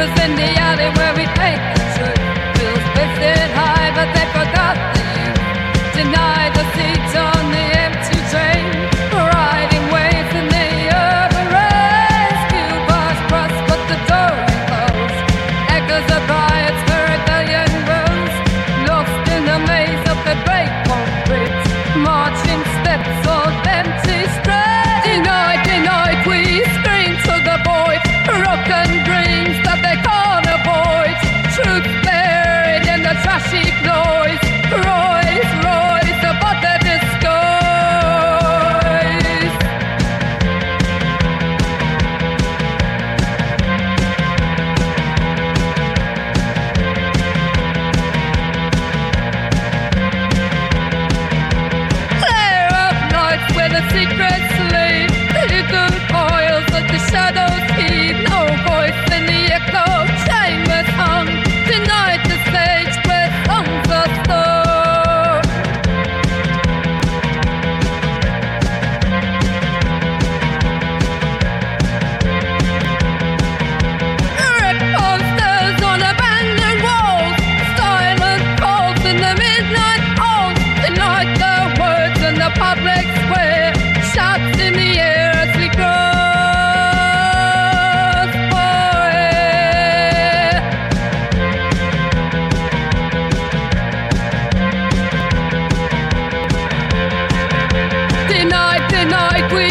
but they forgot the youth. square, in the air as we. Denied, denied, we.